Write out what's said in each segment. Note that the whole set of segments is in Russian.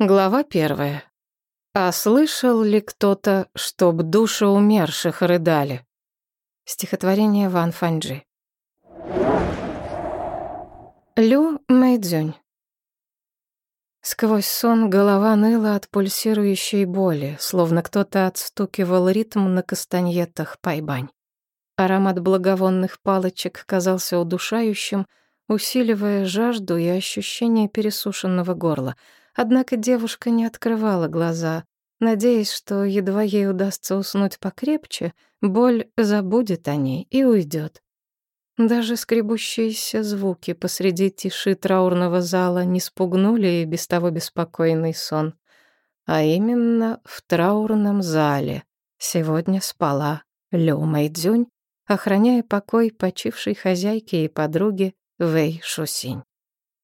Глава первая. А слышал ли кто-то, чтоб души умерших рыдали? Стихотворение Ван Фанджи. Лю Мэйдзюнь. Сквозь сон голова ныла от пульсирующей боли, словно кто-то отстукивал ритм на кастаньетах пайбань. Аромат благовонных палочек казался удушающим, усиливая жажду и ощущение пересушенного горла — Однако девушка не открывала глаза, надеясь, что едва ей удастся уснуть покрепче, боль забудет о ней и уйдет. Даже скребущиеся звуки посреди тиши траурного зала не спугнули и без того беспокойный сон. А именно в траурном зале сегодня спала Лю Мэйдзюнь, охраняя покой почившей хозяйки и подруги Вэй Шусинь.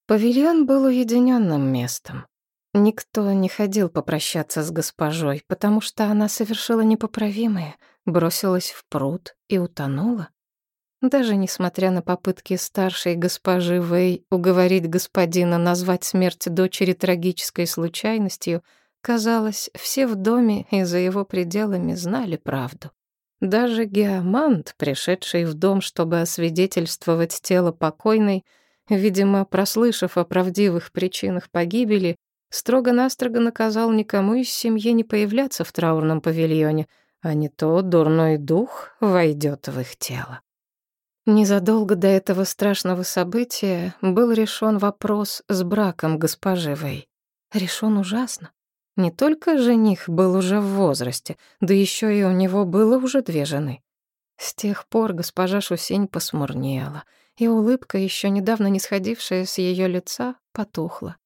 Павильон был уединенным местом. Никто не ходил попрощаться с госпожой, потому что она совершила непоправимое, бросилась в пруд и утонула. Даже несмотря на попытки старшей госпожи Вэй уговорить господина назвать смерть дочери трагической случайностью, казалось, все в доме и за его пределами знали правду. Даже Геомант, пришедший в дом, чтобы освидетельствовать тело покойной, видимо, прослышав о правдивых причинах погибели, строго-настрого наказал никому из семьи не появляться в траурном павильоне, а не то дурной дух войдет в их тело. Незадолго до этого страшного события был решен вопрос с браком госпожи Вэй. Решен ужасно. Не только жених был уже в возрасте, да еще и у него было уже две жены. С тех пор госпожа Шусень посмурнела, и улыбка, еще недавно не сходившая с ее лица, потухла.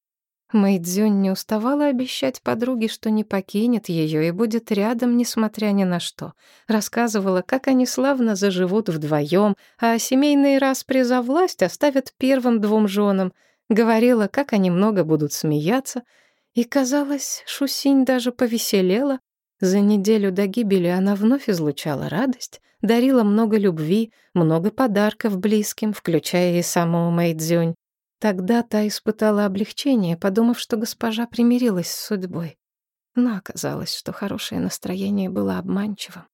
Мэйдзюнь не уставала обещать подруге, что не покинет ее и будет рядом, несмотря ни на что. Рассказывала, как они славно заживут вдвоем, а семейные распри за власть оставят первым двум женам. Говорила, как они много будут смеяться. И, казалось, Шусинь даже повеселела. За неделю до гибели она вновь излучала радость, дарила много любви, много подарков близким, включая и саму Мэйдзюнь. Тогда та испытала облегчение, подумав, что госпожа примирилась с судьбой. Но оказалось, что хорошее настроение было обманчивым.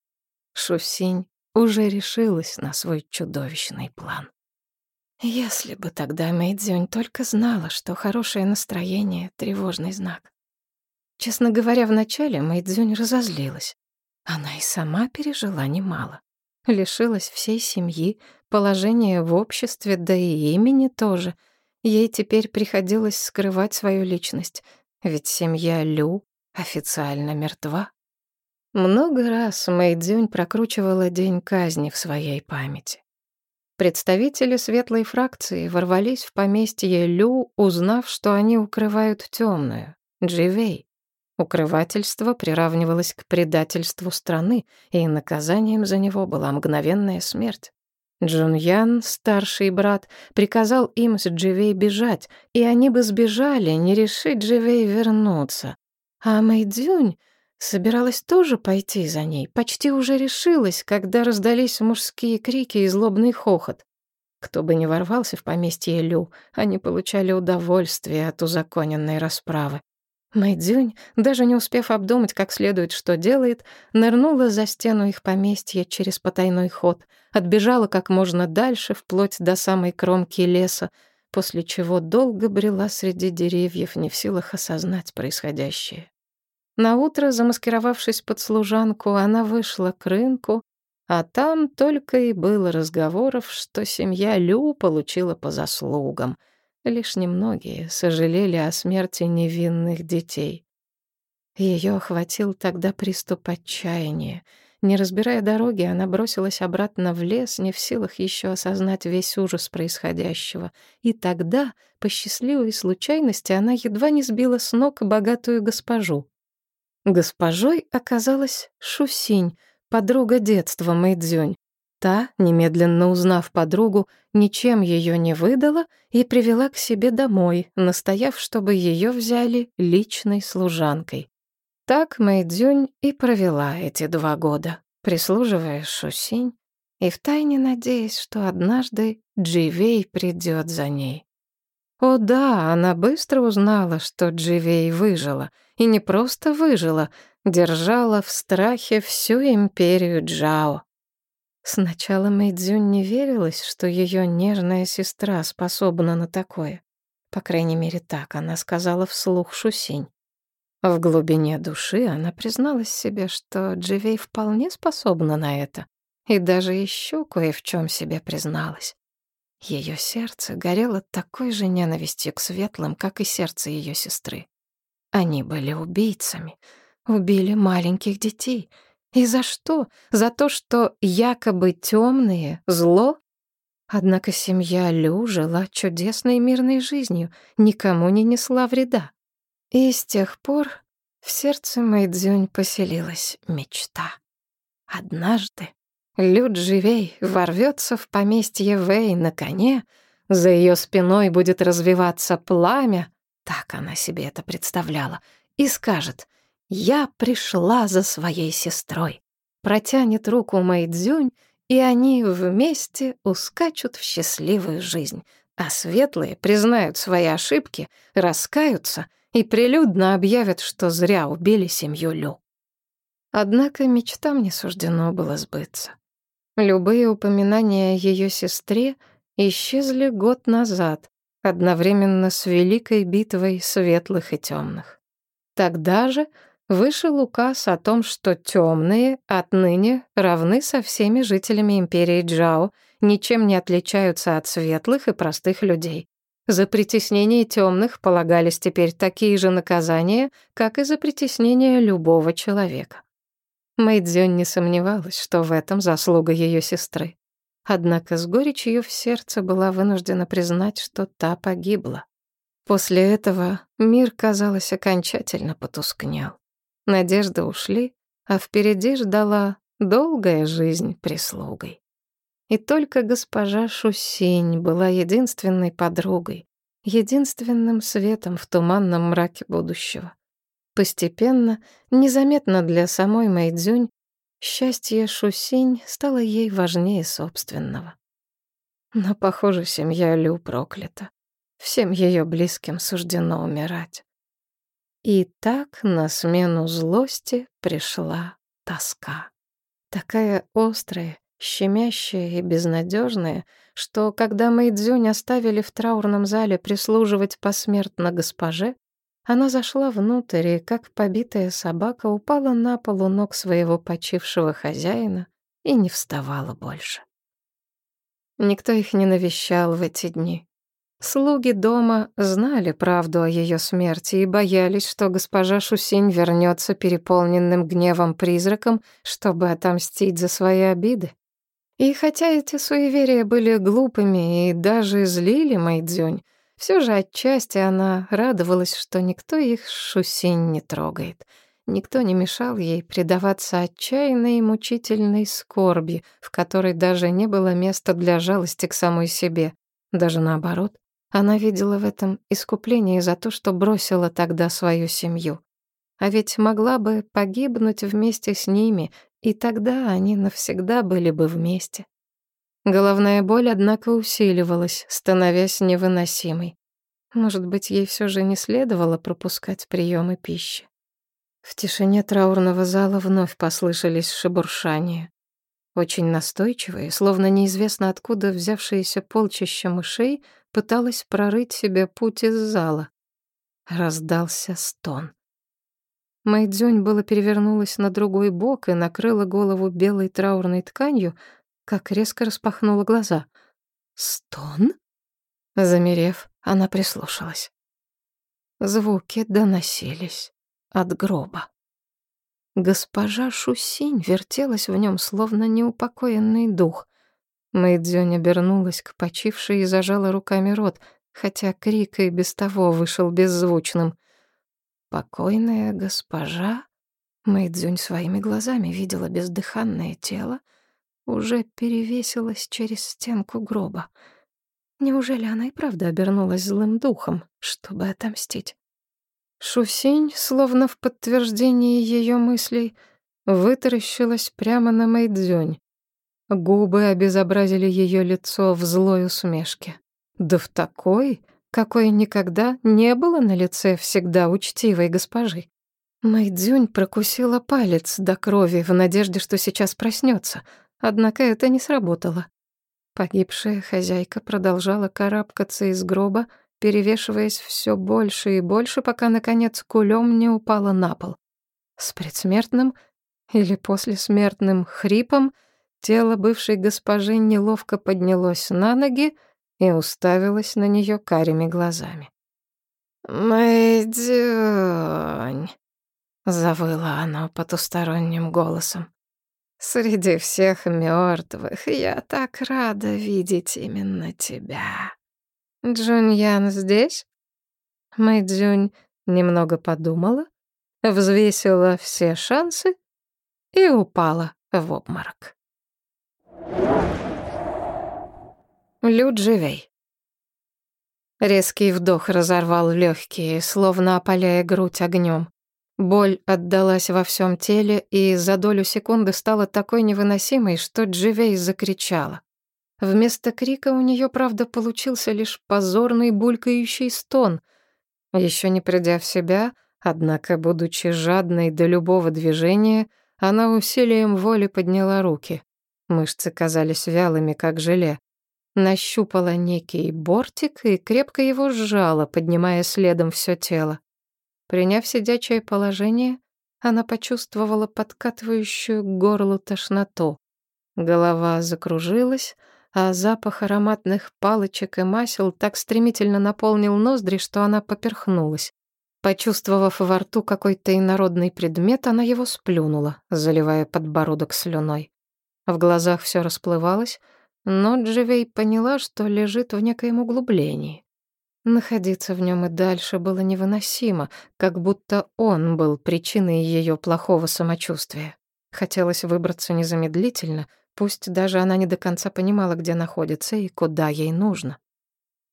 Шусинь уже решилась на свой чудовищный план. Если бы тогда Мэйдзюнь только знала, что хорошее настроение — тревожный знак. Честно говоря, вначале Мэйдзюнь разозлилась. Она и сама пережила немало. Лишилась всей семьи, положения в обществе, да и имени тоже — Ей теперь приходилось скрывать свою личность, ведь семья Лю официально мертва. Много раз Мэйдзюнь прокручивала день казни в своей памяти. Представители светлой фракции ворвались в поместье Лю, узнав, что они укрывают темную, Дживей. Укрывательство приравнивалось к предательству страны, и наказанием за него была мгновенная смерть. Джун Ян, старший брат, приказал им с Дживей бежать, и они бы сбежали, не решить Дживей вернуться. А Мэйдзюнь собиралась тоже пойти за ней, почти уже решилась, когда раздались мужские крики и злобный хохот. Кто бы ни ворвался в поместье Лю, они получали удовольствие от узаконенной расправы. Мэйдзюнь, даже не успев обдумать как следует, что делает, нырнула за стену их поместья через потайной ход, отбежала как можно дальше, вплоть до самой кромки леса, после чего долго брела среди деревьев, не в силах осознать происходящее. Наутро, замаскировавшись под служанку, она вышла к рынку, а там только и было разговоров, что семья Лю получила по заслугам — Лишь немногие сожалели о смерти невинных детей. Ее охватил тогда приступ отчаяния. Не разбирая дороги, она бросилась обратно в лес, не в силах еще осознать весь ужас происходящего. И тогда, по счастливой случайности, она едва не сбила с ног богатую госпожу. Госпожой оказалась Шусинь, подруга детства Мэйдзюнь. Та, немедленно узнав подругу, ничем ее не выдала и привела к себе домой, настояв, чтобы ее взяли личной служанкой. Так Мэйдзюнь и провела эти два года, прислуживая Шусинь и втайне надеясь, что однажды Дживей придет за ней. О да, она быстро узнала, что Дживей выжила. И не просто выжила, держала в страхе всю империю Джао. Сначала Мэйдзюнь не верилась, что ее нежная сестра способна на такое. По крайней мере, так она сказала вслух Шусинь. В глубине души она призналась себе, что Дживей вполне способна на это, и даже еще кое в чем себе призналась. Ее сердце горело такой же ненавистью к светлым, как и сердце ее сестры. Они были убийцами, убили маленьких детей. И за что? За то, что якобы темные — зло? Однако семья Лю жила чудесной мирной жизнью, никому не несла вреда. И с тех пор в сердце Мэйдзюнь поселилась мечта. Однажды Люд Живей ворвется в поместье Вэй на коне, за ее спиной будет развиваться пламя, так она себе это представляла, и скажет «Я пришла за своей сестрой». Протянет руку Мэйдзюнь, и они вместе ускачут в счастливую жизнь, а светлые признают свои ошибки, раскаются и прилюдно объявят, что зря убили семью Лю. Однако мечтам не суждено было сбыться. Любые упоминания о ее сестре исчезли год назад, одновременно с великой битвой светлых и темных. Тогда же вышел указ о том, что темные отныне равны со всеми жителями империи Джао, ничем не отличаются от светлых и простых людей. За притеснение темных полагались теперь такие же наказания, как и за притеснение любого человека. Мэйдзюнь не сомневалась, что в этом заслуга ее сестры. Однако с горечью в сердце была вынуждена признать, что та погибла. После этого мир, казалось, окончательно потускнел. Надежды ушли, а впереди ждала долгая жизнь прислугой. И только госпожа Шусинь была единственной подругой, единственным светом в туманном мраке будущего. Постепенно, незаметно для самой Мэйдзюнь, счастье Шусинь стало ей важнее собственного. Но, похоже, семья Лю проклята. Всем ее близким суждено умирать. И так на смену злости пришла тоска. Такая острая, щемящая и безнадежная, что когда Мэйдзюнь оставили в траурном зале прислуживать посмертно госпоже, она зашла внутрь и, как побитая собака, упала на полу ног своего почившего хозяина и не вставала больше. Никто их не навещал в эти дни. Слуги дома знали правду о ее смерти и боялись, что госпожа Шусинь вернется переполненным гневом призраком, чтобы отомстить за свои обиды. И хотя эти суеверия были глупыми и даже злили Майдзюнь, все же отчасти она радовалась, что никто их Шусинь не трогает. Никто не мешал ей предаваться отчаянной и мучительной скорби, в которой даже не было места для жалости к самой себе. Даже наоборот, она видела в этом искупление за то, что бросила тогда свою семью. А ведь могла бы погибнуть вместе с ними, и тогда они навсегда были бы вместе. Головная боль, однако, усиливалась, становясь невыносимой. Может быть, ей все же не следовало пропускать приемы пищи. В тишине траурного зала вновь послышались шебуршания. Очень настойчивые, словно неизвестно откуда взявшиеся полчища мышей, пыталась прорыть себе путь из зала. Раздался стон. Мэйдзюнь было перевернулась на другой бок и накрыла голову белой траурной тканью, как резко распахнула глаза. «Стон?» Замерев, она прислушалась. Звуки доносились от гроба. Госпожа Шусинь вертелась в нем, словно неупокоенный дух. Мэйдзёнь обернулась к почившей и зажала руками рот, хотя крик и без того вышел беззвучным. Покойная госпожа Мэйдзюнь своими глазами видела бездыханное тело, уже перевесилась через стенку гроба. Неужели она и правда обернулась злым духом, чтобы отомстить? Шусинь, словно в подтверждении ее мыслей, вытаращилась прямо на Мэйдзюнь. Губы обезобразили ее лицо в злой усмешке. Да в такой, какой никогда не было на лице всегда учтивой госпожи. Мэйдзюнь прокусила палец до крови в надежде, что сейчас проснется, однако это не сработало. Погибшая хозяйка продолжала карабкаться из гроба, перевешиваясь все больше и больше, пока, наконец, кулем не упала на пол. С предсмертным или послесмертным хрипом тело бывшей госпожи неловко поднялось на ноги и уставилось на нее карими глазами. «Мэйдюнь», — завыла она потусторонним голосом. «Среди всех мертвых я так рада видеть именно тебя. Джуньян здесь?» Мэйдзюнь немного подумала, взвесила все шансы и упала в обморок. Люд живей. Резкий вдох разорвал легкие, словно опаляя грудь огнем. Боль отдалась во всем теле и за долю секунды стала такой невыносимой, что Дживей закричала. Вместо крика у нее, правда, получился лишь позорный булькающий стон. Еще не придя в себя, однако, будучи жадной до любого движения, она усилием воли подняла руки. Мышцы казались вялыми, как желе нащупала некий бортик и крепко его сжала, поднимая следом все тело. Приняв сидячее положение, она почувствовала подкатывающую к горлу тошноту. Голова закружилась, а запах ароматных палочек и масел так стремительно наполнил ноздри, что она поперхнулась. Почувствовав во рту какой-то инородный предмет, она его сплюнула, заливая подбородок слюной. В глазах все расплывалось, но Дживей поняла, что лежит в некоем углублении. Находиться в нем и дальше было невыносимо, как будто он был причиной ее плохого самочувствия. Хотелось выбраться незамедлительно, пусть даже она не до конца понимала, где находится и куда ей нужно.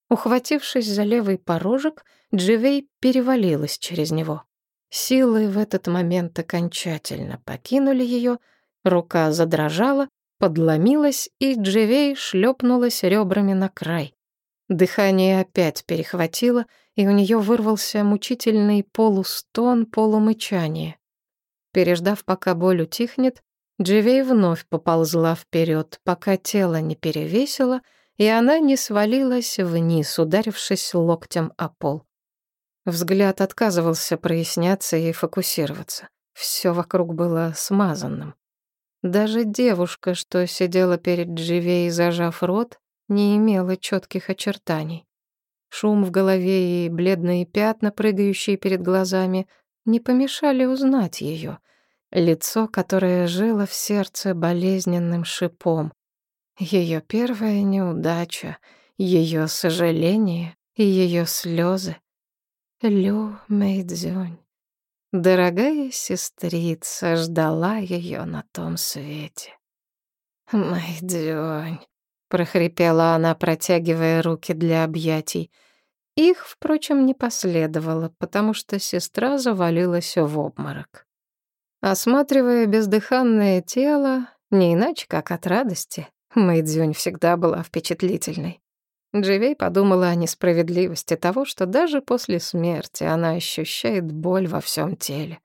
Ухватившись за левый порожек, Дживей перевалилась через него. Силы в этот момент окончательно покинули ее, рука задрожала, подломилась, и Дживей шлепнулась ребрами на край. Дыхание опять перехватило, и у нее вырвался мучительный полустон, полумычание. Переждав, пока боль утихнет, Дживей вновь поползла вперед, пока тело не перевесило, и она не свалилась вниз, ударившись локтем о пол. Взгляд отказывался проясняться и фокусироваться. Все вокруг было смазанным. Даже девушка, что сидела перед Дживей, зажав рот, не имела четких очертаний. Шум в голове и бледные пятна, прыгающие перед глазами, не помешали узнать ее. Лицо, которое жило в сердце болезненным шипом. Ее первая неудача, ее сожаление и ее слезы. Лю Мэйдзюнь. Дорогая сестрица ждала ее на том свете. «Майдёнь», — прохрипела она, протягивая руки для объятий. Их, впрочем, не последовало, потому что сестра завалилась в обморок. Осматривая бездыханное тело, не иначе как от радости, Мэйдзюнь всегда была впечатлительной. Дживей подумала о несправедливости того, что даже после смерти она ощущает боль во всем теле.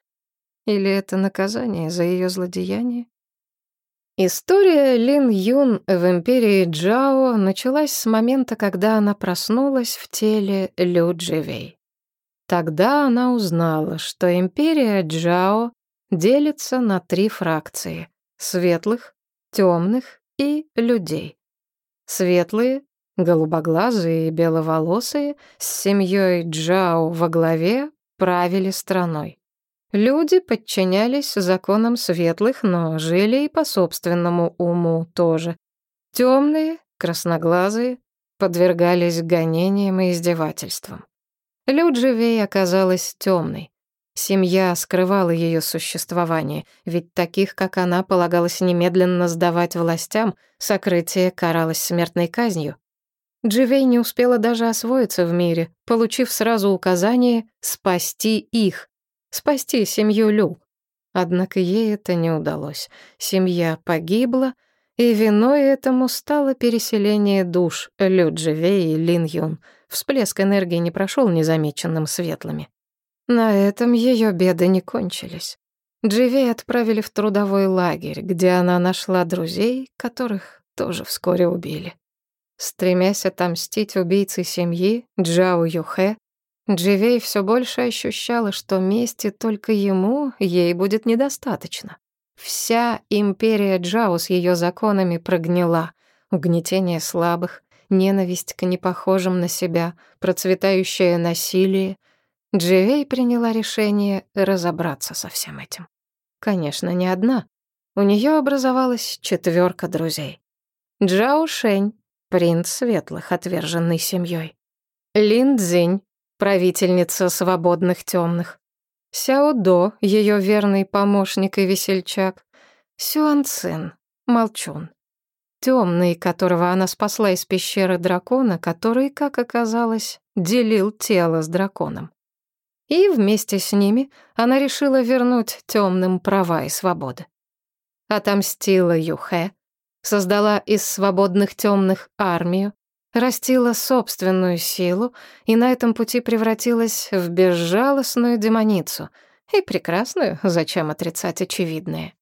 Или это наказание за ее злодеяние? История Лин Юн в империи Джао началась с момента, когда она проснулась в теле Лю Дживей. Тогда она узнала, что империя Джао делится на три фракции — светлых, темных и людей. Светлые Голубоглазые и беловолосые с семьей Джао во главе правили страной. Люди подчинялись законам светлых, но жили и по собственному уму тоже. Темные, красноглазые подвергались гонениям и издевательствам. Людживей оказалась темной. Семья скрывала ее существование, ведь таких, как она, полагалось немедленно сдавать властям, сокрытие каралось смертной казнью. Дживей не успела даже освоиться в мире, получив сразу указание спасти их, спасти семью Лю. Однако ей это не удалось. Семья погибла, И виной этому стало переселение душ Лю Дживей и Лин Юн. Всплеск энергии не прошел незамеченным светлыми. На этом ее беды не кончились. Дживей отправили в трудовой лагерь, где она нашла друзей, которых тоже вскоре убили. Стремясь отомстить убийце семьи, Джао Юхэ, Дживей все больше ощущала, что мести только ему ей будет недостаточно. Вся империя Джао с ее законами прогнила. Угнетение слабых, ненависть к непохожим на себя, процветающее насилие. Дживей приняла решение разобраться со всем этим. Конечно, не одна. У нее образовалась четверка друзей. Джао Шень, принц светлых, отверженный семьей. Лин Цзинь, правительница свободных темных. Сяо До, ее верный помощник и весельчак. Сюан Цин, молчун. Темный, которого она спасла из пещеры дракона, который, как оказалось, делил тело с драконом. И вместе с ними она решила вернуть темным права и свободы. Отомстила Юхэ, создала из свободных темных армию, растила собственную силу и на этом пути превратилась в безжалостную демоницу и прекрасную, зачем отрицать очевидное.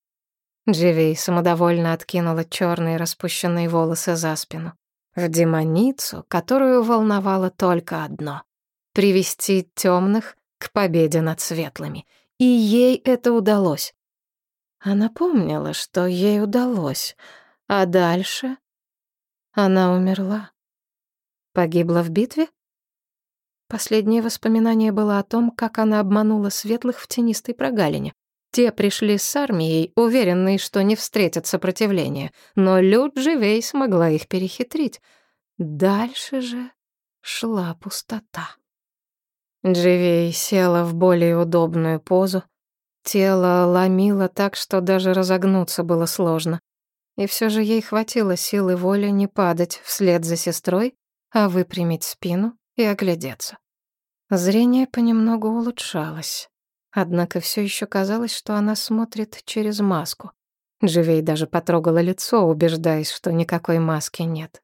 Дживей самодовольно откинула черные распущенные волосы за спину. В демоницу, которую волновало только одно — привести темных к победе над светлыми. И ей это удалось. Она помнила, что ей удалось, а дальше она умерла. Погибла в битве? Последнее воспоминание было о том, как она обманула светлых в тенистой прогалине. Те пришли с армией, уверенные, что не встретят сопротивления, но Люд Живей смогла их перехитрить. Дальше же шла пустота. Дживей села в более удобную позу. Тело ломило так, что даже разогнуться было сложно. И все же ей хватило силы воли не падать вслед за сестрой, а выпрямить спину и оглядеться. Зрение понемногу улучшалось. Однако все еще казалось, что она смотрит через маску. Дживей даже потрогала лицо, убеждаясь, что никакой маски нет.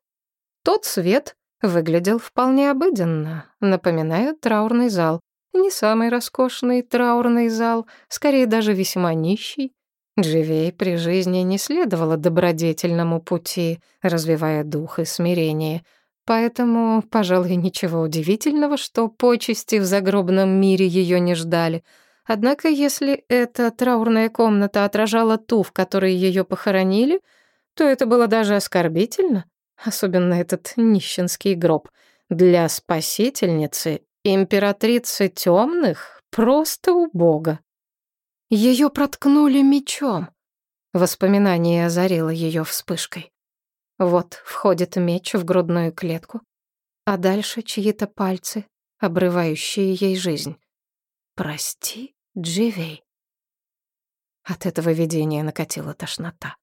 Тот свет выглядел вполне обыденно, напоминая траурный зал. Не самый роскошный траурный зал, скорее даже весьма нищий. Дживей при жизни не следовала добродетельному пути, развивая дух и смирение. Поэтому, пожалуй, ничего удивительного, что почести в загробном мире ее не ждали. Однако, если эта траурная комната отражала ту, в которой ее похоронили, то это было даже оскорбительно особенно этот нищенский гроб. Для спасительницы, императрицы темных, просто убого. Ее проткнули мечом. Воспоминание озарило ее вспышкой. Вот входит меч в грудную клетку, а дальше чьи-то пальцы, обрывающие ей жизнь. «Прости, Дживей». От этого видения накатила тошнота.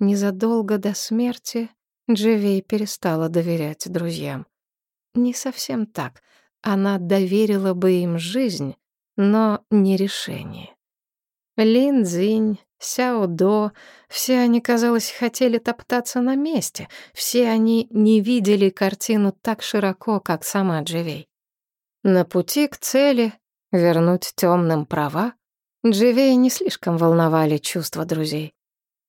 Незадолго до смерти Дживей перестала доверять друзьям. Не совсем так. Она доверила бы им жизнь, но не решение. Лин Цзинь, Сяо До, все они, казалось, хотели топтаться на месте. Все они не видели картину так широко, как сама Дживей. На пути к цели вернуть темным права Дживей не слишком волновали чувства друзей.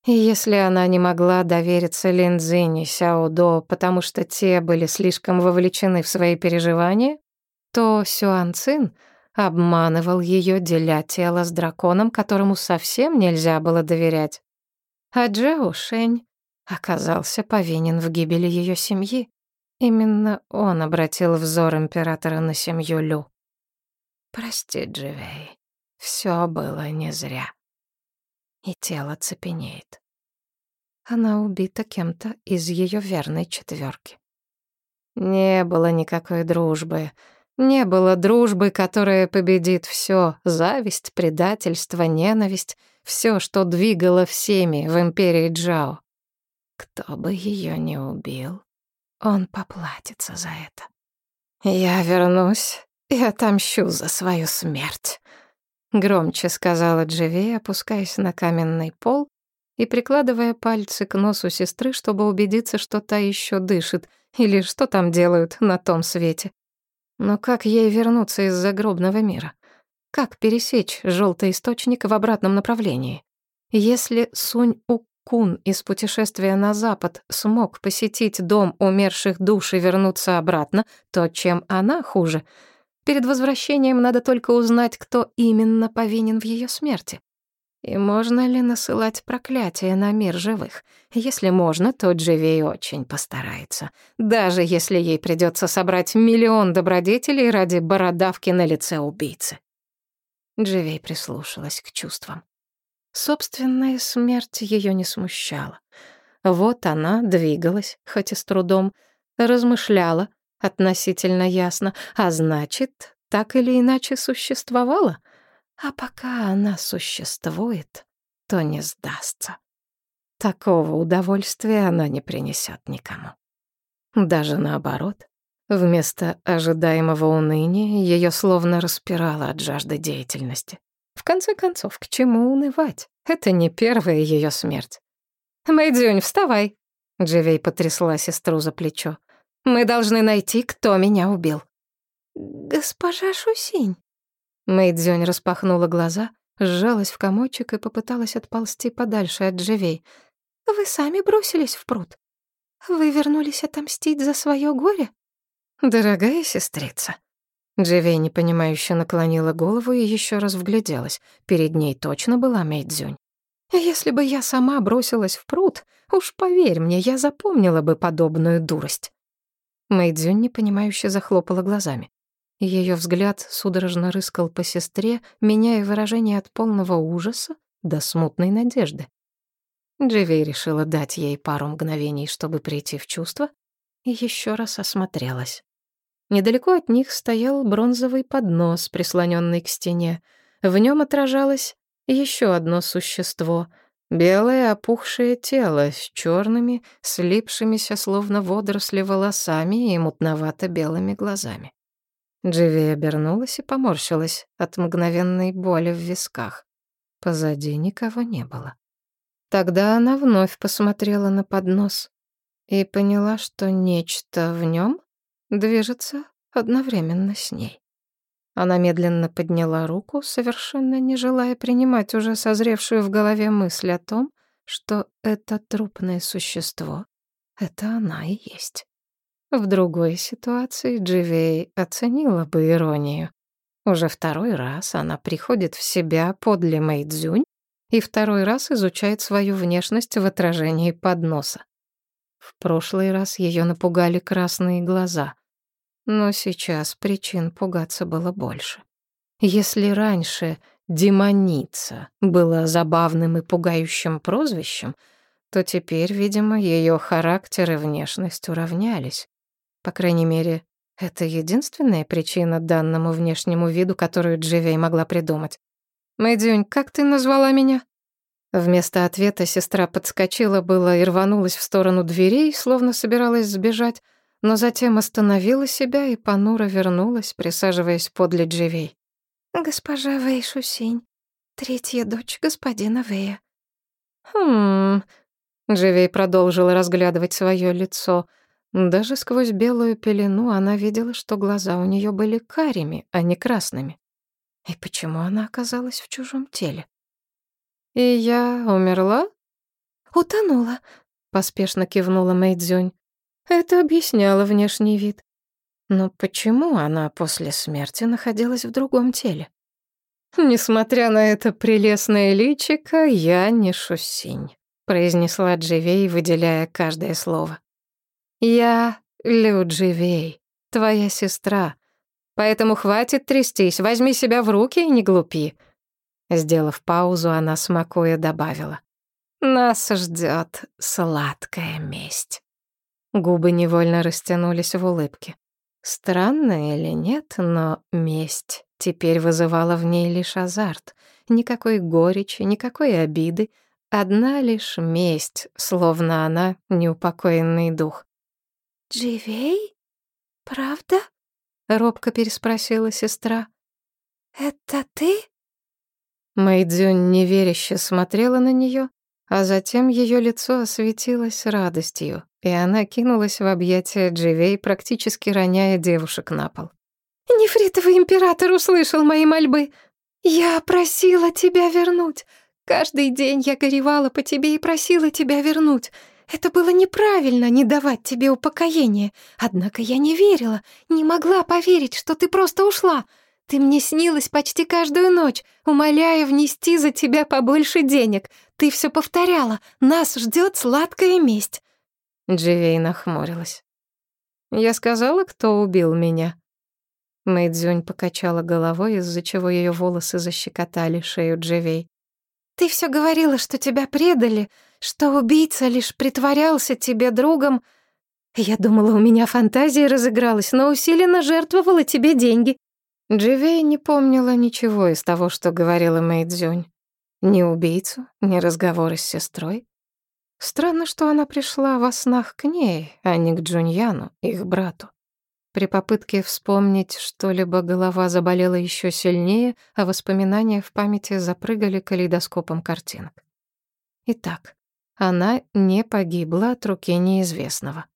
Если она не могла довериться Линдзинь и Сяо До, потому что те были слишком вовлечены в свои переживания, то Сюан Цин обманывал ее, деля тело с драконом, которому совсем нельзя было доверять. А Джао Шень оказался повинен в гибели ее семьи. Именно он обратил взор императора на семью Лю. «Прости, Дживей, все было не зря» и тело цепенеет. Она убита кем-то из ее верной четверки. Не было никакой дружбы. Не было дружбы, которая победит все: зависть, предательство, ненависть, все, что двигало всеми в империи Джао. Кто бы ее не убил, он поплатится за это. Я вернусь и отомщу за свою смерть. Громче сказала Дживей, опускаясь на каменный пол и прикладывая пальцы к носу сестры, чтобы убедиться, что та еще дышит, или что там делают на том свете. Но как ей вернуться из загробного мира? Как пересечь желтый источник в обратном направлении? Если Сунь-Укун из путешествия на запад смог посетить дом умерших душ и вернуться обратно, то чем она хуже? Перед возвращением надо только узнать, кто именно повинен в ее смерти. И можно ли насылать проклятие на мир живых? Если можно, то Дживей очень постарается. Даже если ей придется собрать миллион добродетелей ради бородавки на лице убийцы. Дживей прислушалась к чувствам. Собственная смерть ее не смущала. Вот она двигалась, хоть и с трудом, размышляла относительно ясно, а значит, так или иначе существовала — а пока она существует, то не сдастся. Такого удовольствия она не принесет никому. Даже наоборот, вместо ожидаемого уныния ее словно распирало от жажды деятельности. В конце концов, к чему унывать? Это не первая ее смерть. «Мэйдзюнь, вставай!» Дживей потрясла сестру за плечо. «Мы должны найти, кто меня убил». «Госпожа Шусинь», Мэйдзёнь распахнула глаза, сжалась в комочек и попыталась отползти подальше от Дживей. «Вы сами бросились в пруд? Вы вернулись отомстить за свое горе?» «Дорогая сестрица». Дживей непонимающе наклонила голову и еще раз вгляделась. Перед ней точно была Мэйдзюнь. «Если бы я сама бросилась в пруд, уж поверь мне, я запомнила бы подобную дурость». Мэйдзюнь непонимающе захлопала глазами. Ее взгляд судорожно рыскал по сестре, меняя выражение от полного ужаса до смутной надежды. Дживей решила дать ей пару мгновений, чтобы прийти в чувство, и еще раз осмотрелась. Недалеко от них стоял бронзовый поднос, прислоненный к стене. В нем отражалось еще одно существо — белое опухшее тело с черными, слипшимися словно водоросли волосами и мутновато-белыми глазами. Дживи обернулась и поморщилась от мгновенной боли в висках. Позади никого не было. Тогда она вновь посмотрела на поднос и поняла, что нечто в нем движется одновременно с ней. Она медленно подняла руку, совершенно не желая принимать уже созревшую в голове мысль о том, что это трупное существо — это она и есть. В другой ситуации Дживей оценила бы иронию. Уже второй раз она приходит в себя подле Мэйдзюнь и второй раз изучает свою внешность в отражении подноса. В прошлый раз ее напугали красные глаза, но сейчас причин пугаться было больше. Если раньше «демоница» было забавным и пугающим прозвищем, то теперь, видимо, ее характер и внешность уравнялись. По крайней мере, это единственная причина данному внешнему виду, которую Дживей могла придумать. «Мэйдзюнь, как ты назвала меня?» Вместо ответа сестра подскочила было и рванулась в сторону дверей, словно собиралась сбежать, но затем остановила себя и понуро вернулась, присаживаясь подле Дживей. «Госпожа Вэй Шусинь, третья дочь господина Вэя». «Хм...» Дживей продолжила разглядывать свое лицо — даже сквозь белую пелену она видела, что глаза у нее были карими, а не красными. И почему она оказалась в чужом теле? «И я умерла?» «Утонула», — поспешно кивнула Мэйдзюнь. Это объясняло внешний вид. Но почему она после смерти находилась в другом теле? «Несмотря на это прелестное личико, я не шусинь», — произнесла Дживей, выделяя каждое слово. «Я Людживей, твоя сестра. Поэтому хватит трястись, возьми себя в руки и не глупи». Сделав паузу, она смакуя добавила. «Нас ждет сладкая месть». Губы невольно растянулись в улыбке. Странно или нет, но месть теперь вызывала в ней лишь азарт. Никакой горечи, никакой обиды, одна лишь месть, словно она неупокоенный дух. «Дживей? Правда?» — робко переспросила сестра. «Это ты?» Мэйдзюнь неверяще смотрела на нее, А затем ее лицо осветилось радостью, и она кинулась в объятия Дживей, практически роняя девушек на пол. «Нефритовый император услышал мои мольбы. Я просила тебя вернуть. Каждый день я горевала по тебе и просила тебя вернуть. Это было неправильно не давать тебе упокоения. Однако я не верила, не могла поверить, что ты просто ушла. Ты мне снилась почти каждую ночь, умоляя внести за тебя побольше денег. Ты все повторяла. Нас ждет сладкая месть. Дживей нахмурилась. Я сказала, кто убил меня. Мэйдзюнь покачала головой, из-за чего ее волосы защекотали шею Дживей. Ты все говорила, что тебя предали, что убийца лишь притворялся тебе другом. Я думала, у меня фантазия разыгралась, но усиленно жертвовала тебе деньги. Дживей не помнила ничего из того, что говорила Мэйдзюнь. Ни убийцу, ни разговоры с сестрой. Странно, что она пришла во снах к ней, а не к Джуньяну, их брату. При попытке вспомнить что-либо голова заболела еще сильнее, а воспоминания в памяти запрыгали калейдоскопом картинок. Итак, она не погибла от руки неизвестного.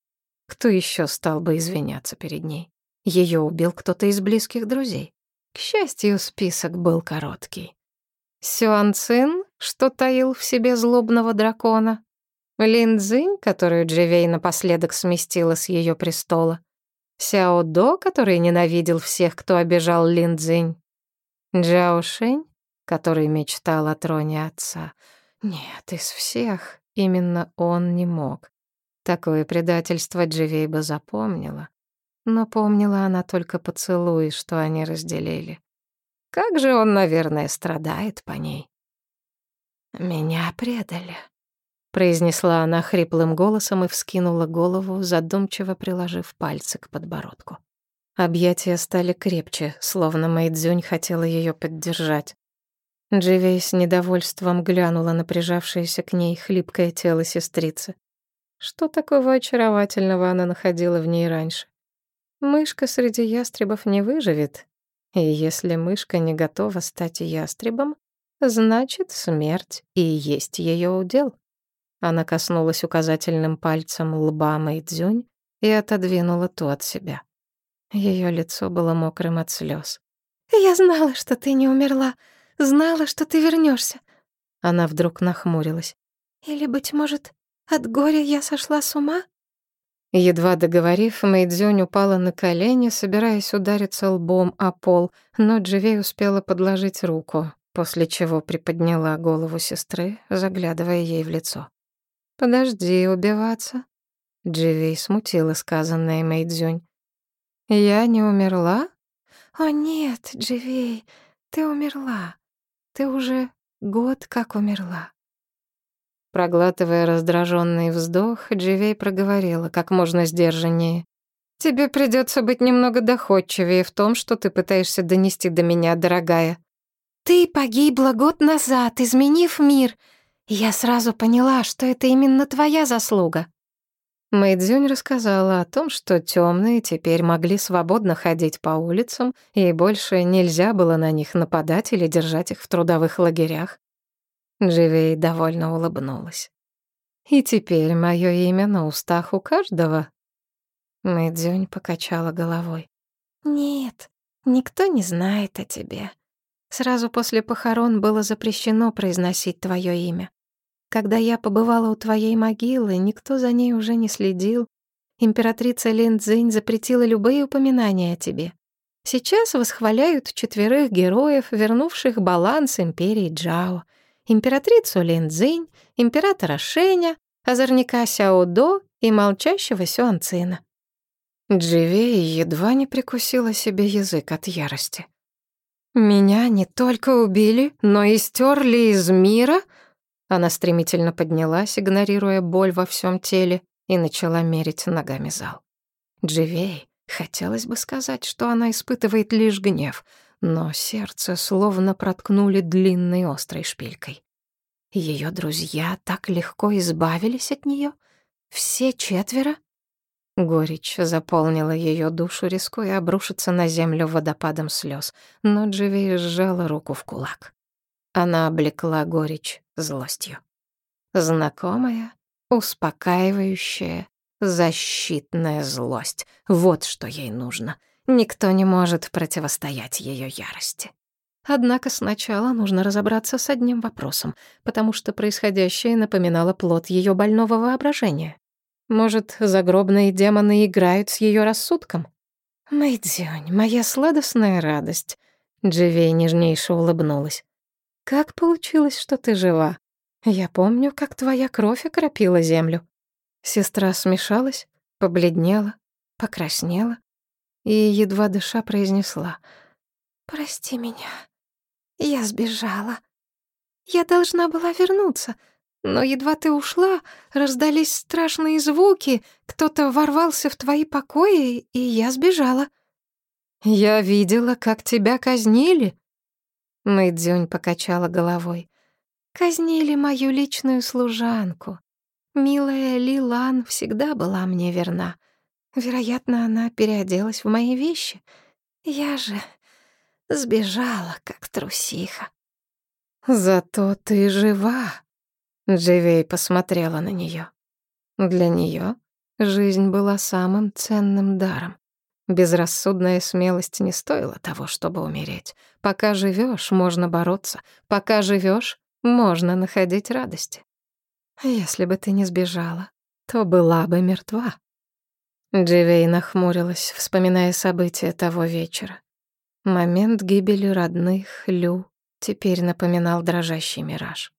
Кто еще стал бы извиняться перед ней? Ее убил кто-то из близких друзей. К счастью, список был короткий. Сюан Цин, что таил в себе злобного дракона. Лин Цзинь, которую Дживей напоследок сместила с ее престола. Сяо До, который ненавидел всех, кто обижал Лин Цзинь. Джао Шэнь, который мечтал о троне отца. Нет, из всех Именно он не мог. Такое предательство Дживей бы запомнила. Но помнила она только поцелуи, что они разделили. Как же он, наверное, страдает по ней. «Меня предали», — произнесла она хриплым голосом и вскинула голову, задумчиво приложив пальцы к подбородку. Объятия стали крепче, словно Мэйдзюнь хотела ее поддержать. Дживей с недовольством глянула на прижавшееся к ней хлипкое тело сестрицы. Что такого очаровательного она находила в ней раньше? Мышка среди ястребов не выживет. И если мышка не готова стать ястребом, значит, смерть и есть ее удел. Она коснулась указательным пальцем лба Мэйдзюнь и отодвинула ту от себя. Ее лицо было мокрым от слез. «Я знала, что ты не умерла», Знала, что ты вернешься. Она вдруг нахмурилась. Или, быть может, от горя я сошла с ума? Едва договорив, Мэйдзюнь упала на колени, собираясь удариться лбом о пол, но Дживей успела подложить руку, после чего приподняла голову сестры, заглядывая ей в лицо. «Подожди убиваться», — Дживей смутила сказанное Мэйдзюнь. «Я не умерла?» «О нет, Дживей, ты умерла. Ты уже год как умерла. Проглатывая раздраженный вздох, Дживей проговорила как можно сдержаннее. «Тебе придется быть немного доходчивее в том, что ты пытаешься донести до меня, дорогая. Ты погибла год назад, изменив мир. Я сразу поняла, что это именно твоя заслуга. Мэйдзюнь рассказала о том, что темные теперь могли свободно ходить по улицам, и больше нельзя было на них нападать или держать их в трудовых лагерях. Дживей довольно улыбнулась. «И теперь мое имя на устах у каждого?» Мэйдзюнь покачала головой. «Нет, никто не знает о тебе. Сразу после похорон было запрещено произносить твое имя. Когда я побывала у твоей могилы, никто за ней уже не следил. Императрица Лин запретила любые упоминания о тебе. Сейчас восхваляют четверых героев, вернувших баланс империи Джао. Императрицу Лин Цзинь, императора Шэня, озорника Сяо До и молчащего Сюан Цина. Дживей едва не прикусила себе язык от ярости. «Меня не только убили, но и стерли из мира?» Она стремительно поднялась, игнорируя боль во всем теле, и начала мерить ногами зал. Дживей, хотелось бы сказать, что она испытывает лишь гнев, но сердце словно проткнули длинной острой шпилькой. Ее друзья так легко избавились от нее, все четверо. Горечь заполнила ее душу, рискуя обрушиться на землю водопадом слез, но Дживей сжала руку в кулак. Она облекла горечь злостью. Знакомая, успокаивающая, защитная злость. Вот что ей нужно. Никто не может противостоять ее ярости. Однако сначала нужно разобраться с одним вопросом, потому что происходящее напоминало плод ее больного воображения. Может, загробные демоны играют с ее рассудком? «Мэйдзюнь, моя сладостная радость», — Дживей нежнейше улыбнулась. «Как получилось, что ты жива? Я помню, как твоя кровь окропила землю». Сестра смешалась, побледнела, покраснела и, едва дыша, произнесла. «Прости меня, я сбежала. Я должна была вернуться, но едва ты ушла, раздались страшные звуки, кто-то ворвался в твои покои, и я сбежала. Я видела, как тебя казнили. Мэйдзюнь покачала головой. Казнили мою личную служанку. Милая Лилан всегда была мне верна. Вероятно, она переоделась в мои вещи. Я же сбежала, как трусиха. Зато ты жива, Дживей посмотрела на нее. Для нее жизнь была самым ценным даром. Безрассудная смелость не стоила того, чтобы умереть. Пока живешь, можно бороться. Пока живешь, можно находить радости. Если бы ты не сбежала, то была бы мертва. Дживей нахмурилась, вспоминая события того вечера. Момент гибели родных Лю теперь напоминал дрожащий мираж.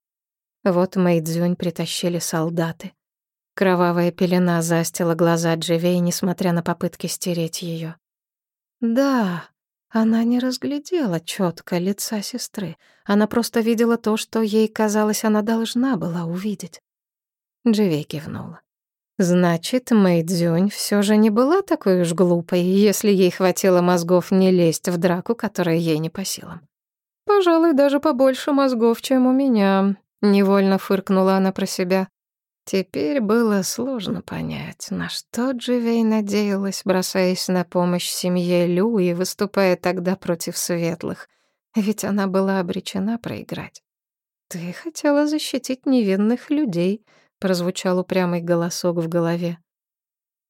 Вот Мэйдзюнь притащили солдаты. Кровавая пелена застила глаза Дживей, несмотря на попытки стереть ее. Да, она не разглядела четко лица сестры. Она просто видела то, что ей казалось, она должна была увидеть. Дживей кивнула. Значит, Мэйдзюнь все же не была такой уж глупой, если ей хватило мозгов не лезть в драку, которая ей не по силам. Пожалуй, даже побольше мозгов, чем у меня, Невольно фыркнула она про себя. Теперь было сложно понять, на что Дживей надеялась, бросаясь на помощь семье Лю и выступая тогда против светлых. Ведь она была обречена проиграть. «Ты хотела защитить невинных людей», — прозвучал упрямый голосок в голове.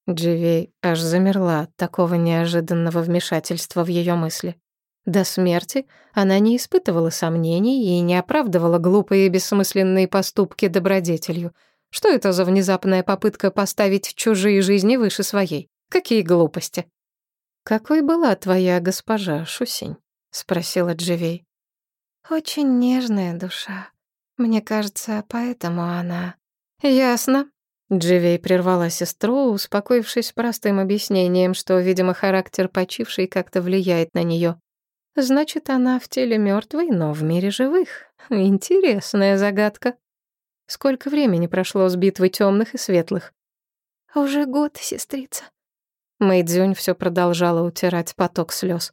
Дживей аж замерла от такого неожиданного вмешательства в ее мысли. До смерти она не испытывала сомнений и не оправдывала глупые и бессмысленные поступки добродетелью. Что это за внезапная попытка поставить чужие жизни выше своей? Какие глупости? «Какой была твоя госпожа, Шусень?» — спросила Дживей. «Очень нежная душа. Мне кажется, поэтому она...» «Ясно». Дживей прервала сестру, успокоившись простым объяснением, что, видимо, характер почившей как-то влияет на нее. Значит, она в теле мертвой, но в мире живых. Интересная загадка. Сколько времени прошло с битвы темных и светлых? Уже год, сестрица. Мэйдзюнь все продолжала утирать поток слез.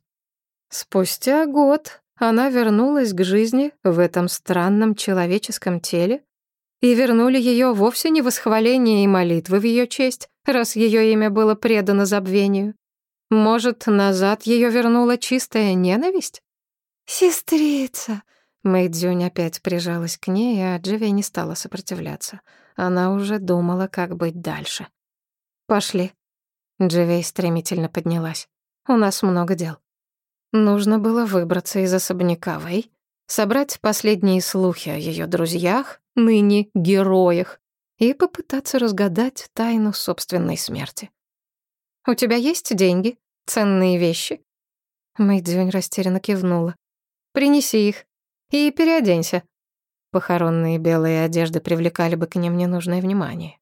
Спустя год она вернулась к жизни в этом странном человеческом теле, и вернули ее вовсе не восхваление и молитвы в ее честь, раз ее имя было предано забвению. Может, назад ее вернула чистая ненависть? «Сестрица!» Мэйдзюнь опять прижалась к ней, а Дживи не стала сопротивляться. Она уже думала, как быть дальше. «Пошли». Дживей стремительно поднялась. «У нас много дел». Нужно было выбраться из особняка Вэй, собрать последние слухи о ее друзьях, ныне героях, и попытаться разгадать тайну собственной смерти. «У тебя есть деньги? Ценные вещи?» Мэйдзюнь растерянно кивнула. «Принеси их и переоденься». Похоронные белые одежды привлекали бы к ним ненужное внимание.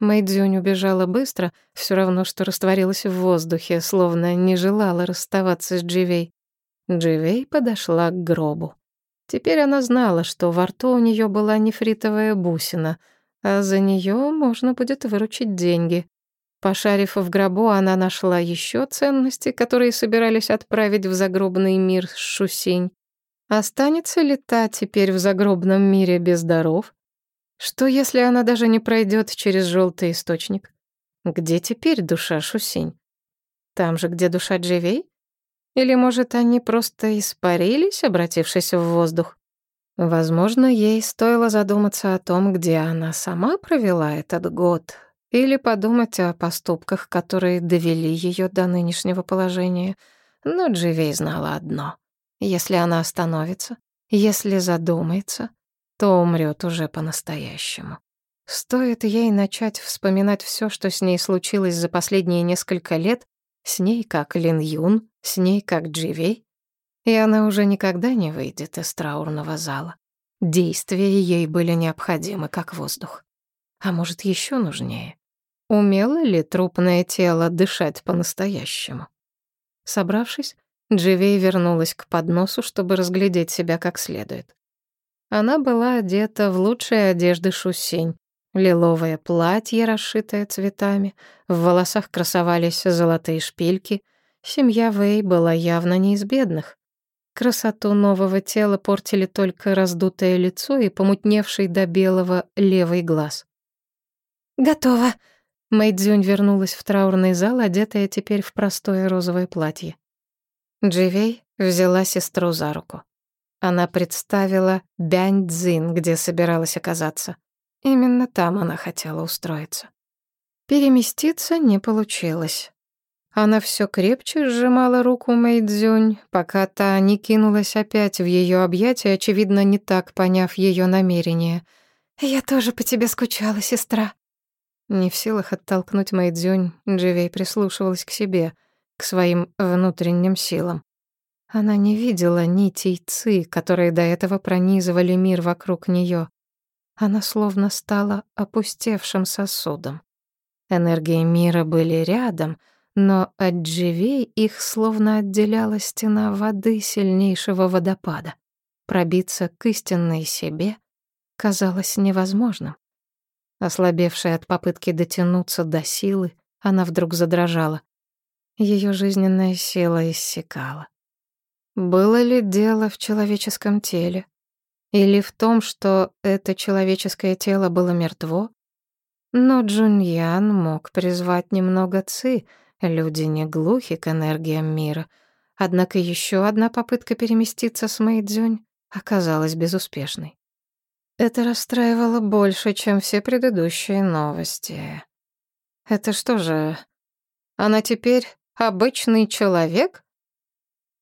Мэйдзюнь убежала быстро, все равно, что растворилась в воздухе, словно не желала расставаться с Дживей. Дживей подошла к гробу. Теперь она знала, что во рту у нее была нефритовая бусина, а за нее можно будет выручить деньги. Пошарив в гробу, она нашла еще ценности, которые собирались отправить в загробный мир Шусинь. Останется ли та теперь в загробном мире без даров? Что, если она даже не пройдет через желтый источник? Где теперь душа Шусинь? Там же, где душа Дживей? Или, может, они просто испарились, обратившись в воздух? Возможно, ей стоило задуматься о том, где она сама провела этот год, или подумать о поступках, которые довели ее до нынешнего положения. Но Дживей знала одно. Если она остановится, если задумается, то умрет уже по-настоящему. Стоит ей начать вспоминать все, что с ней случилось за последние несколько лет, с ней как Лин Юн, с ней как Дживей, и она уже никогда не выйдет из траурного зала. Действия ей были необходимы, как воздух. А может, еще нужнее? Умело ли трупное тело дышать по-настоящему? Собравшись, Дживей вернулась к подносу, чтобы разглядеть себя как следует. Она была одета в лучшие одежды Шусень. Лиловое платье, расшитое цветами, в волосах красовались золотые шпильки. Семья Вэй была явно не из бедных. Красоту нового тела портили только раздутое лицо и помутневший до белого левый глаз. «Готово!» Мэйдзюнь вернулась в траурный зал, одетая теперь в простое розовое платье. Дживей взяла сестру за руку. Она представила Бянь-Дзин, где собиралась оказаться. Именно там она хотела устроиться. Переместиться не получилось. Она все крепче сжимала руку Мэйдзюнь, пока та не кинулась опять в ее объятия, очевидно, не так поняв ее намерение. «Я тоже по тебе скучала, сестра». Не в силах оттолкнуть Мэйдзюнь, Дживей прислушивалась к себе, к своим внутренним силам. Она не видела нитей ци, которые до этого пронизывали мир вокруг нее. Она словно стала опустевшим сосудом. Энергии мира были рядом — но от Дживей их словно отделяла стена воды сильнейшего водопада. Пробиться к истинной себе казалось невозможным. Ослабевшая от попытки дотянуться до силы, она вдруг задрожала. Ее жизненная сила иссякала. Было ли дело в человеческом теле? Или в том, что это человеческое тело было мертво? Но Джуньян мог призвать немного ци — Люди не глухи к энергиям мира. Однако еще одна попытка переместиться с Мэйдзюнь оказалась безуспешной. Это расстраивало больше, чем все предыдущие новости. Это что же, она теперь обычный человек?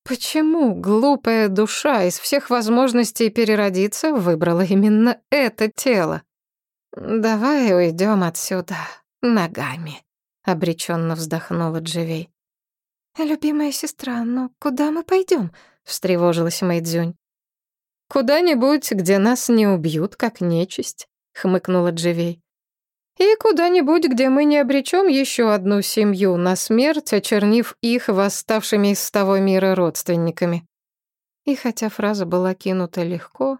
Почему глупая душа из всех возможностей переродиться выбрала именно это тело? Давай уйдем отсюда ногами обреченно вздохнула Дживей. Любимая сестра, но куда мы пойдем? встревожилась Мэйдзюнь. Куда-нибудь, где нас не убьют, как нечисть, хмыкнула Дживей. И куда-нибудь, где мы не обречем еще одну семью на смерть, очернив их восставшими из того мира родственниками. И хотя фраза была кинута легко,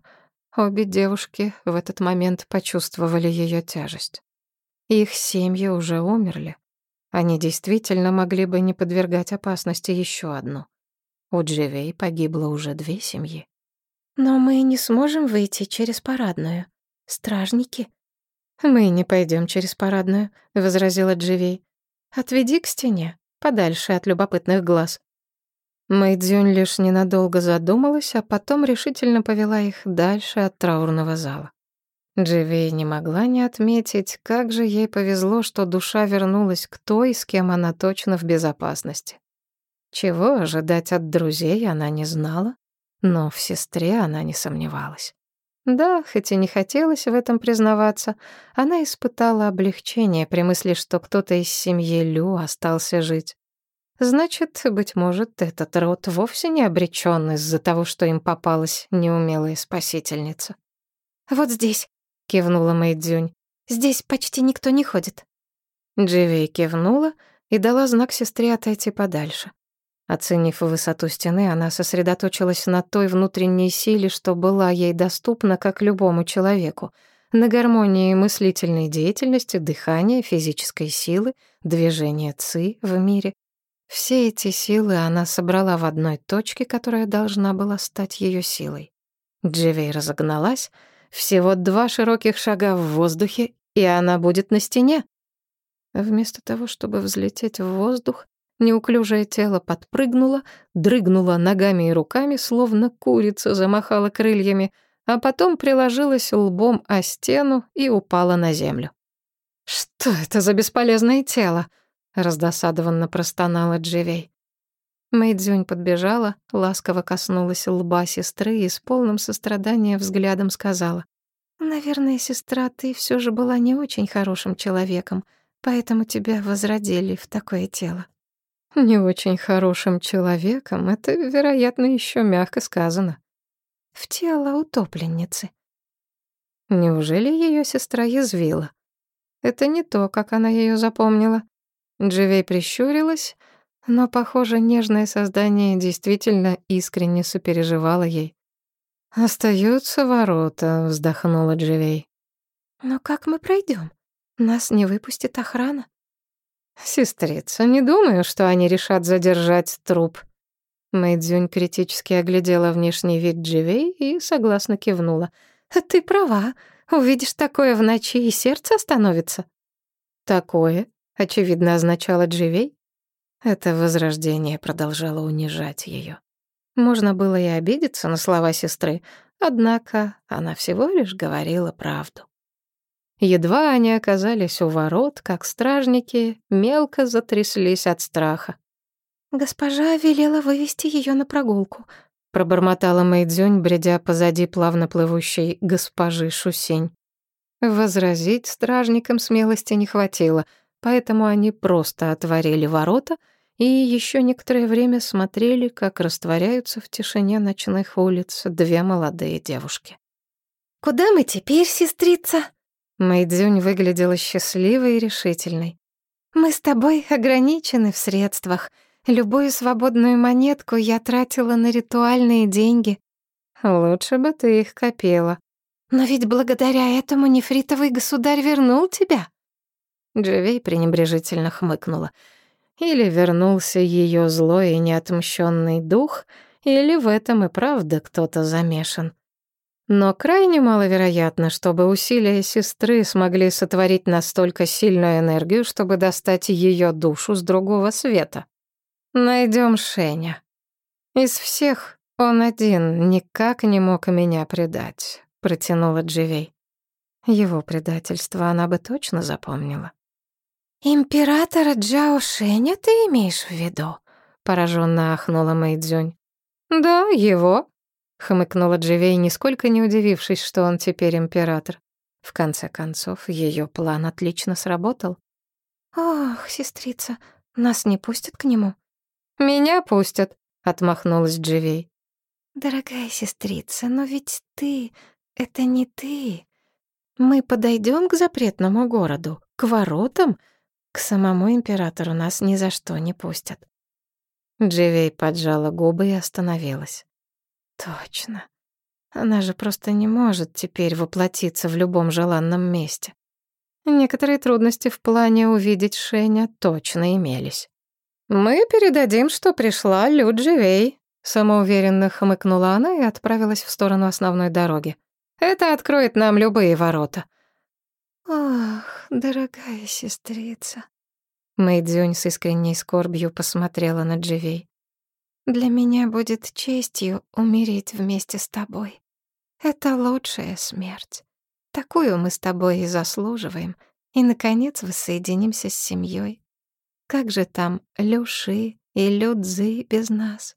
обе девушки в этот момент почувствовали ее тяжесть. Их семьи уже умерли. Они действительно могли бы не подвергать опасности еще одну. У Дживей погибло уже две семьи. «Но мы не сможем выйти через парадную. Стражники». «Мы не пойдем через парадную», — возразила Дживей. «Отведи к стене, подальше от любопытных глаз». Мэйдзюнь лишь ненадолго задумалась, а потом решительно повела их дальше от траурного зала. Дживей не могла не отметить, как же ей повезло, что душа вернулась к той, с кем она точно в безопасности. Чего ожидать от друзей она не знала, но в сестре она не сомневалась. Да, хоть и не хотелось в этом признаваться, она испытала облегчение при мысли, что кто-то из семьи Лю остался жить. Значит, быть может, этот род вовсе не обречён из-за того, что им попалась неумелая спасительница. «Вот здесь», кивнула Мэйдзюнь. Здесь почти никто не ходит. Дживи кивнула и дала знак сестре отойти подальше. Оценив высоту стены, она сосредоточилась на той внутренней силе, что была ей доступна как любому человеку, на гармонии мыслительной деятельности, дыхания, физической силы, движения ци в мире. Все эти силы она собрала в одной точке, которая должна была стать ее силой. Дживей разогналась — всего два широких шага в воздухе, и она будет на стене. Вместо того, чтобы взлететь в воздух, неуклюжее тело подпрыгнуло, дрыгнуло ногами и руками, словно курица замахала крыльями, а потом приложилась лбом о стену и упала на землю. «Что это за бесполезное тело?» — раздосадованно простонала Дживей. Мэйдзюнь подбежала, ласково коснулась лба сестры и с полным состраданием взглядом сказала. «Наверное, сестра, ты все же была не очень хорошим человеком, поэтому тебя возродили в такое тело». «Не очень хорошим человеком» — это, вероятно, еще мягко сказано. «В тело утопленницы». Неужели ее сестра язвила? Это не то, как она ее запомнила. Дживей прищурилась, но, похоже, нежное создание действительно искренне сопереживало ей. «Остаются ворота», — вздохнула Дживей. «Но как мы пройдем? Нас не выпустит охрана». «Сестрица, не думаю, что они решат задержать труп». Мэйдзюнь критически оглядела внешний вид Дживей и согласно кивнула. «Ты права. Увидишь такое в ночи, и сердце остановится». «Такое?» — очевидно означало Дживей. Это возрождение продолжало унижать ее. Можно было и обидеться на слова сестры, однако она всего лишь говорила правду. Едва они оказались у ворот, как стражники мелко затряслись от страха. «Госпожа велела вывести ее на прогулку», — пробормотала Мэйдзюнь, бредя позади плавно плывущей госпожи Шусень. Возразить стражникам смелости не хватило, поэтому они просто отворили ворота и еще некоторое время смотрели, как растворяются в тишине ночных улиц две молодые девушки. «Куда мы теперь, сестрица?» Мэйдзюнь выглядела счастливой и решительной. «Мы с тобой ограничены в средствах. Любую свободную монетку я тратила на ритуальные деньги. Лучше бы ты их копила. Но ведь благодаря этому нефритовый государь вернул тебя». Дживей пренебрежительно хмыкнула. Или вернулся ее злой и неотмщенный дух, или в этом и правда кто-то замешан. Но крайне маловероятно, чтобы усилия сестры смогли сотворить настолько сильную энергию, чтобы достать ее душу с другого света. Найдем Шеня. Из всех он один никак не мог меня предать, протянула Дживей. Его предательство она бы точно запомнила. «Императора Джао Шеня ты имеешь в виду?» — пораженно ахнула Мэйдзюнь. «Да, его», хмыкнула Дживей, нисколько не удивившись, что он теперь император. В конце концов, ее план отлично сработал. «Ох, сестрица, нас не пустят к нему?» «Меня пустят», — отмахнулась Дживей. «Дорогая сестрица, но ведь ты... Это не ты. Мы подойдем к запретному городу, к воротам. К самому императору нас ни за что не пустят». Дживей поджала губы и остановилась. Точно. Она же просто не может теперь воплотиться в любом желанном месте. Некоторые трудности в плане увидеть Шеня точно имелись. «Мы передадим, что пришла Лю Дживей», — самоуверенно хмыкнула она и отправилась в сторону основной дороги. «Это откроет нам любые ворота». «Ох, дорогая сестрица», — Мэйдзюнь с искренней скорбью посмотрела на Дживей. Для меня будет честью умереть вместе с тобой. Это лучшая смерть. Такую мы с тобой и заслуживаем. И, наконец, воссоединимся с семьей. Как же там Люши и Людзы без нас?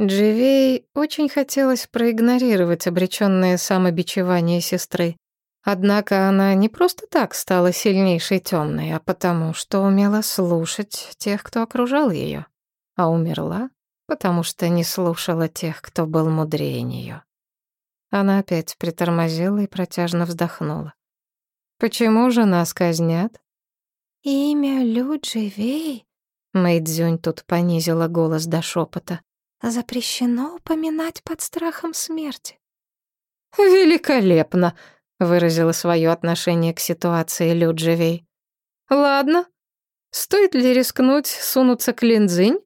Дживей очень хотелось проигнорировать обречённое самобичевание сестры. Однако она не просто так стала сильнейшей тёмной, а потому что умела слушать тех, кто окружал её а умерла, потому что не слушала тех, кто был мудрее нее. Она опять притормозила и протяжно вздохнула. «Почему же нас казнят?» «Имя Люджи Мэйдзюнь тут понизила голос до шепота. «Запрещено упоминать под страхом смерти». «Великолепно!» — выразила свое отношение к ситуации Люджи «Ладно, стоит ли рискнуть сунуться к Линдзинь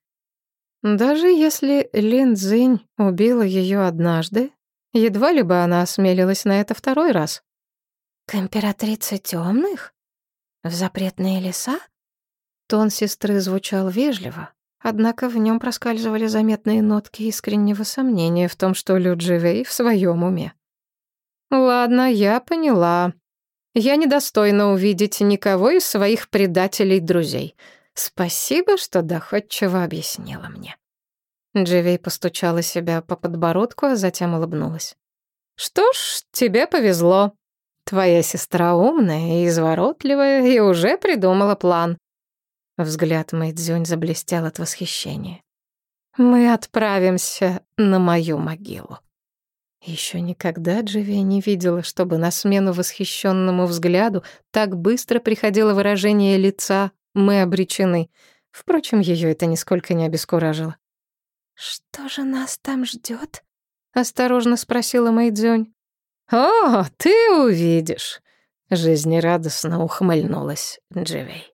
даже если Лин Цзинь убила ее однажды, едва ли бы она осмелилась на это второй раз. «К императрице темных? В запретные леса?» Тон сестры звучал вежливо, однако в нем проскальзывали заметные нотки искреннего сомнения в том, что Лю Дживей в своем уме. Ладно, я поняла. Я недостойна увидеть никого из своих предателей-друзей. Спасибо, что доходчиво объяснила мне. Дживей постучала себя по подбородку, а затем улыбнулась. «Что ж, тебе повезло. Твоя сестра умная и изворотливая и уже придумала план». Взгляд Мэйдзюнь заблестел от восхищения. «Мы отправимся на мою могилу». Еще никогда Дживей не видела, чтобы на смену восхищенному взгляду так быстро приходило выражение лица «мы обречены». Впрочем, ее это нисколько не обескуражило. «Что же нас там ждет? осторожно спросила Мэйдзюнь. «О, ты увидишь!» — жизнерадостно ухмыльнулась Дживей.